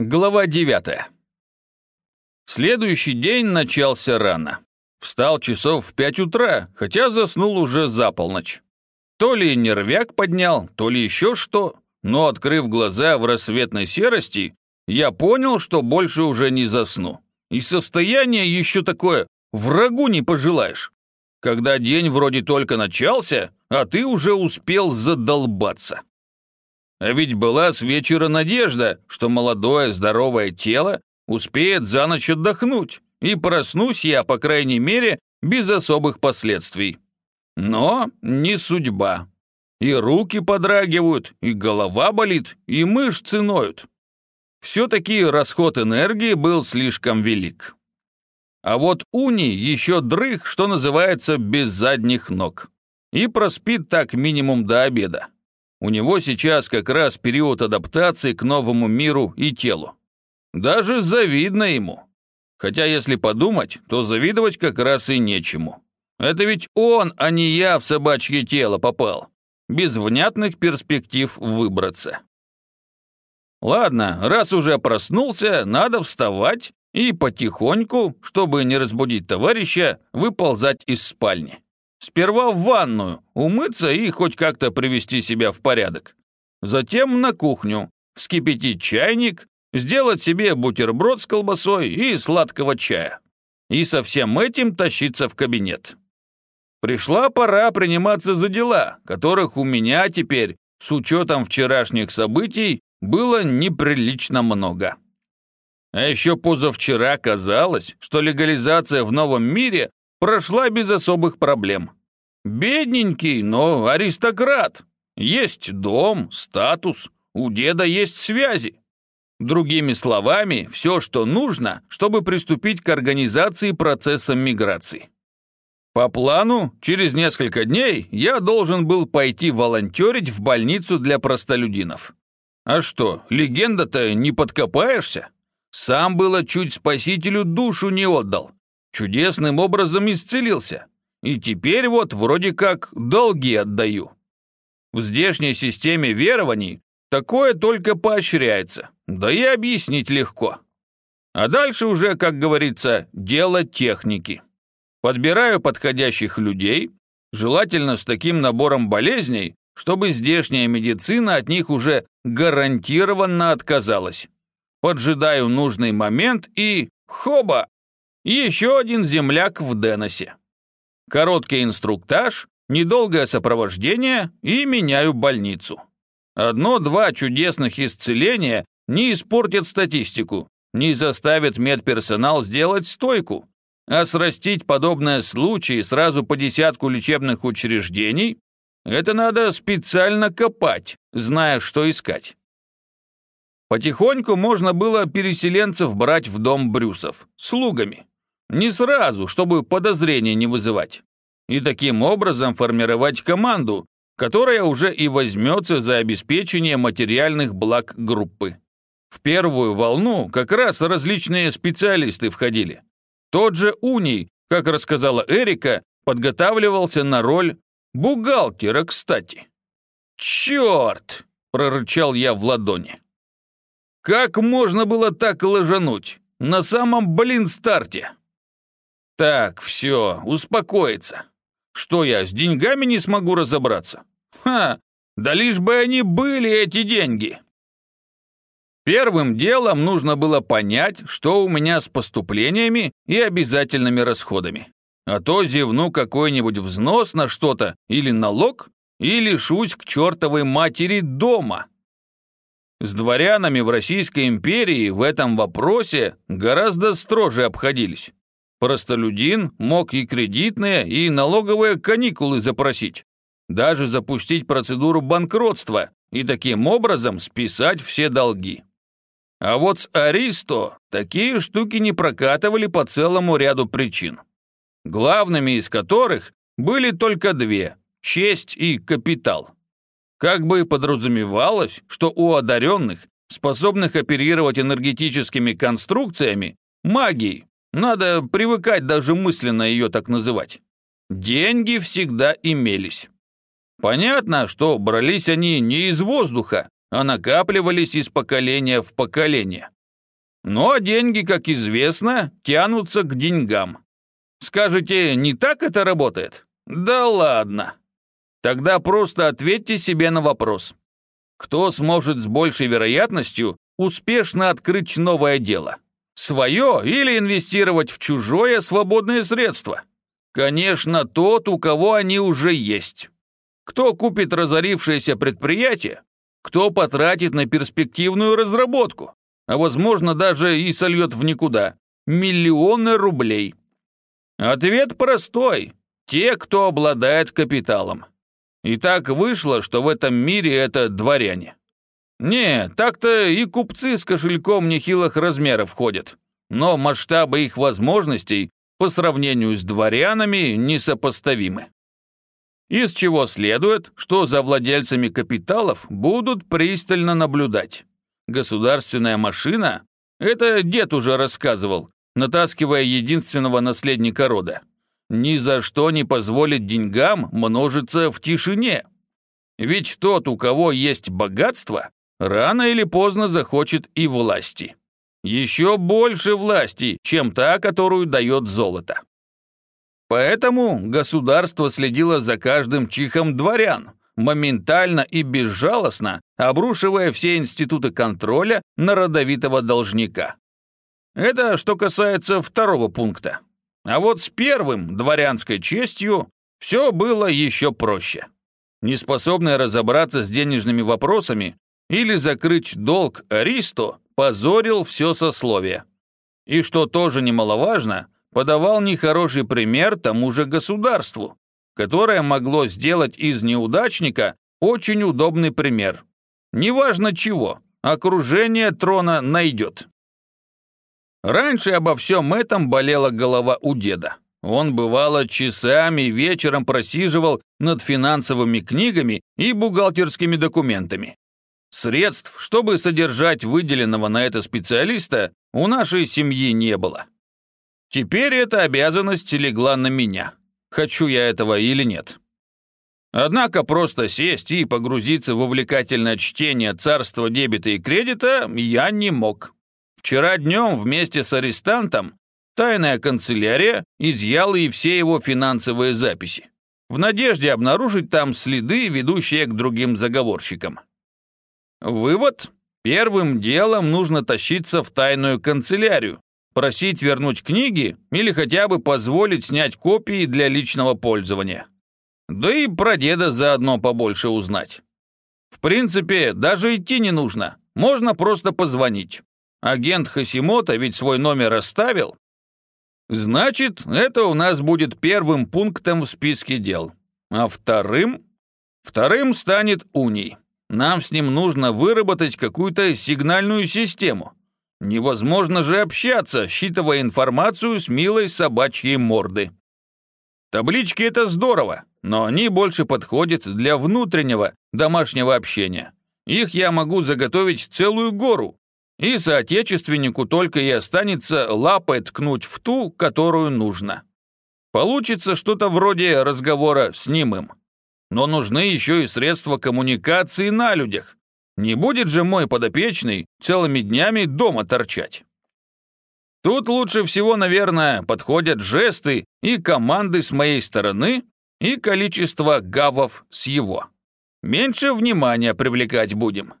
Глава 9. Следующий день начался рано. Встал часов в пять утра, хотя заснул уже за полночь. То ли нервяк поднял, то ли еще что, но, открыв глаза в рассветной серости, я понял, что больше уже не засну. И состояние еще такое, врагу не пожелаешь. Когда день вроде только начался, а ты уже успел задолбаться. А ведь была с вечера надежда, что молодое здоровое тело успеет за ночь отдохнуть, и проснусь я, по крайней мере, без особых последствий. Но не судьба. И руки подрагивают, и голова болит, и мышцы ноют. Все-таки расход энергии был слишком велик. А вот Уни еще дрых, что называется, без задних ног. И проспит так минимум до обеда. У него сейчас как раз период адаптации к новому миру и телу. Даже завидно ему. Хотя, если подумать, то завидовать как раз и нечему. Это ведь он, а не я, в собачье тело попал. Без внятных перспектив выбраться. Ладно, раз уже проснулся, надо вставать и потихоньку, чтобы не разбудить товарища, выползать из спальни. Сперва в ванную, умыться и хоть как-то привести себя в порядок. Затем на кухню, вскипятить чайник, сделать себе бутерброд с колбасой и сладкого чая. И со всем этим тащиться в кабинет. Пришла пора приниматься за дела, которых у меня теперь, с учетом вчерашних событий, было неприлично много. А еще позавчера казалось, что легализация в новом мире прошла без особых проблем. Бедненький, но аристократ. Есть дом, статус, у деда есть связи. Другими словами, все, что нужно, чтобы приступить к организации процесса миграции. По плану, через несколько дней я должен был пойти волонтерить в больницу для простолюдинов. А что, легенда-то не подкопаешься? Сам было чуть спасителю душу не отдал чудесным образом исцелился. И теперь вот вроде как долги отдаю. В здешней системе верований такое только поощряется, да и объяснить легко. А дальше уже, как говорится, дело техники. Подбираю подходящих людей, желательно с таким набором болезней, чтобы здешняя медицина от них уже гарантированно отказалась. Поджидаю нужный момент и... Хоба! Еще один земляк в Деносе. Короткий инструктаж, недолгое сопровождение и меняю больницу. Одно-два чудесных исцеления не испортят статистику, не заставят медперсонал сделать стойку, а срастить подобные случаи сразу по десятку лечебных учреждений – это надо специально копать, зная, что искать. Потихоньку можно было переселенцев брать в дом Брюсов, слугами. Не сразу, чтобы подозрения не вызывать. И таким образом формировать команду, которая уже и возьмется за обеспечение материальных благ группы. В первую волну как раз различные специалисты входили. Тот же Уний, как рассказала Эрика, подготавливался на роль бухгалтера, кстати. «Черт!» – прорычал я в ладони. Как можно было так ложануть? На самом, блин, старте. Так, все, успокоиться. Что я, с деньгами не смогу разобраться? Ха, да лишь бы они были, эти деньги. Первым делом нужно было понять, что у меня с поступлениями и обязательными расходами. А то зевну какой-нибудь взнос на что-то или налог, и лишусь к чертовой матери дома. С дворянами в Российской империи в этом вопросе гораздо строже обходились. Простолюдин мог и кредитные, и налоговые каникулы запросить, даже запустить процедуру банкротства и таким образом списать все долги. А вот с Аристо такие штуки не прокатывали по целому ряду причин. Главными из которых были только две – честь и капитал. Как бы подразумевалось, что у одаренных, способных оперировать энергетическими конструкциями, магией, надо привыкать даже мысленно ее так называть. Деньги всегда имелись. Понятно, что брались они не из воздуха, а накапливались из поколения в поколение. А деньги, как известно, тянутся к деньгам. Скажете, не так это работает? Да ладно. Тогда просто ответьте себе на вопрос. Кто сможет с большей вероятностью успешно открыть новое дело? Свое или инвестировать в чужое свободное средство? Конечно, тот, у кого они уже есть. Кто купит разорившееся предприятие? Кто потратит на перспективную разработку? А возможно, даже и сольет в никуда. Миллионы рублей. Ответ простой. Те, кто обладает капиталом. И так вышло, что в этом мире это дворяне. Не, так-то и купцы с кошельком нехилых размеров ходят. Но масштабы их возможностей по сравнению с дворянами несопоставимы. Из чего следует, что за владельцами капиталов будут пристально наблюдать. Государственная машина, это дед уже рассказывал, натаскивая единственного наследника рода, ни за что не позволит деньгам множиться в тишине. Ведь тот, у кого есть богатство, рано или поздно захочет и власти. Еще больше власти, чем та, которую дает золото. Поэтому государство следило за каждым чихом дворян, моментально и безжалостно обрушивая все институты контроля на родовитого должника. Это что касается второго пункта. А вот с первым, дворянской честью, все было еще проще. Неспособный разобраться с денежными вопросами или закрыть долг Аристо позорил все сословие. И что тоже немаловажно, подавал нехороший пример тому же государству, которое могло сделать из неудачника очень удобный пример. Неважно чего, окружение трона найдет. Раньше обо всем этом болела голова у деда. Он, бывало, часами вечером просиживал над финансовыми книгами и бухгалтерскими документами. Средств, чтобы содержать выделенного на это специалиста, у нашей семьи не было. Теперь эта обязанность легла на меня. Хочу я этого или нет. Однако просто сесть и погрузиться в увлекательное чтение царства дебета и кредита я не мог. Вчера днем вместе с арестантом тайная канцелярия изъяла и все его финансовые записи, в надежде обнаружить там следы, ведущие к другим заговорщикам. Вывод. Первым делом нужно тащиться в тайную канцелярию, просить вернуть книги или хотя бы позволить снять копии для личного пользования. Да и про деда заодно побольше узнать. В принципе, даже идти не нужно, можно просто позвонить. Агент Хасимота ведь свой номер оставил. Значит, это у нас будет первым пунктом в списке дел. А вторым? Вторым станет уний. Нам с ним нужно выработать какую-то сигнальную систему. Невозможно же общаться, считывая информацию с милой собачьей морды. Таблички — это здорово, но они больше подходят для внутреннего домашнего общения. Их я могу заготовить целую гору, и соотечественнику только и останется лапой ткнуть в ту, которую нужно. Получится что-то вроде разговора с немым. Но нужны еще и средства коммуникации на людях. Не будет же мой подопечный целыми днями дома торчать. Тут лучше всего, наверное, подходят жесты и команды с моей стороны и количество гавов с его. Меньше внимания привлекать будем.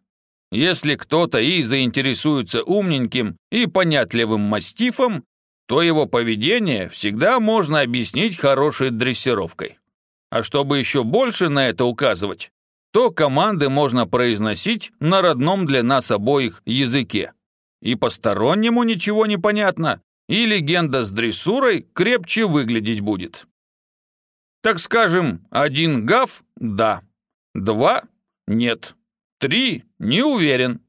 Если кто-то и заинтересуется умненьким и понятливым мастифом, то его поведение всегда можно объяснить хорошей дрессировкой. А чтобы еще больше на это указывать, то команды можно произносить на родном для нас обоих языке. И постороннему ничего не понятно, и легенда с дрессурой крепче выглядеть будет. Так скажем, один гав – да, два – нет. Три – не уверен.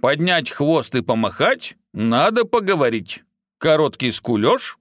Поднять хвост и помахать – надо поговорить. Короткий скулёж